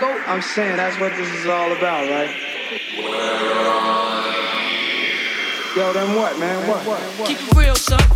goat. I'm saying that's what this is all about, right? Yo, then what, man? What? Keep it real, son.